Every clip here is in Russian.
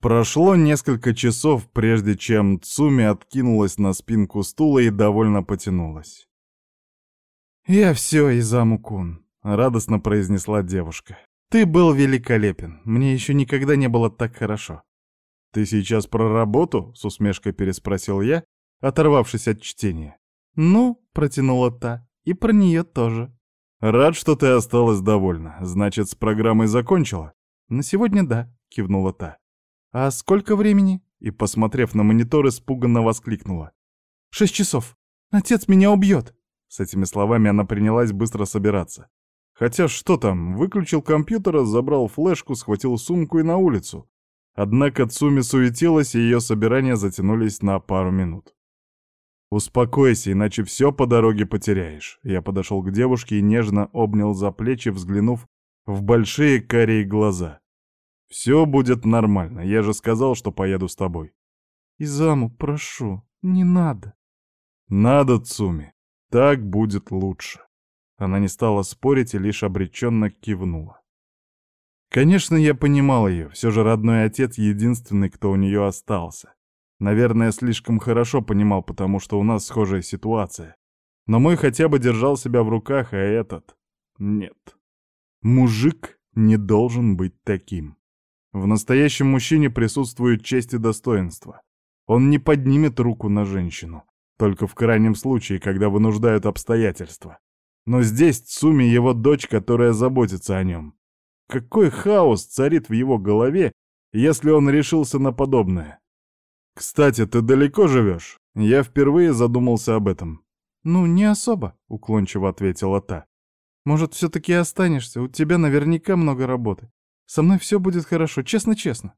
Прошло несколько часов, прежде чем Цуми откинулась на спинку стула и довольно потянулась. «Я все, Изаму-кун», — радостно произнесла девушка. «Ты был великолепен. Мне еще никогда не было так хорошо». «Ты сейчас про работу?» — с усмешкой переспросил я, оторвавшись от чтения. «Ну», — протянула та, — «и про нее тоже». «Рад, что ты осталась довольна. Значит, с программой закончила?» «На сегодня да», — кивнула та. «А сколько времени?» И, посмотрев на монитор, испуганно воскликнула. «Шесть часов. Отец меня убьет!» С этими словами она принялась быстро собираться. Хотя что там, выключил компьютер, забрал флешку, схватил сумку и на улицу. Однако Цуми суетилась, и ее собирания затянулись на пару минут. «Успокойся, иначе все по дороге потеряешь». Я подошел к девушке и нежно обнял за плечи, взглянув в большие карие глаза. «Все будет нормально, я же сказал, что поеду с тобой». «Изаму, прошу, не надо». «Надо, Цуми, так будет лучше». Она не стала спорить и лишь обреченно кивнула. Конечно, я понимал ее, все же родной отец единственный, кто у нее остался. Наверное, слишком хорошо понимал, потому что у нас схожая ситуация. Но мой хотя бы держал себя в руках, а этот... Нет. Мужик не должен быть таким. В настоящем мужчине присутствует честь и достоинство. Он не поднимет руку на женщину, только в крайнем случае, когда вынуждают обстоятельства. Но здесь Цуми его дочь, которая заботится о нем. Какой хаос царит в его голове, если он решился на подобное? Кстати, ты далеко живешь? Я впервые задумался об этом. Ну, не особо, уклончиво ответила та. Может, все-таки останешься? У тебя наверняка много работы. Со мной все будет хорошо, честно-честно».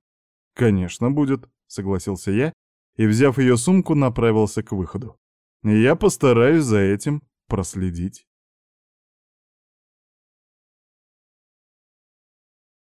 «Конечно будет», — согласился я и, взяв ее сумку, направился к выходу. «Я постараюсь за этим проследить».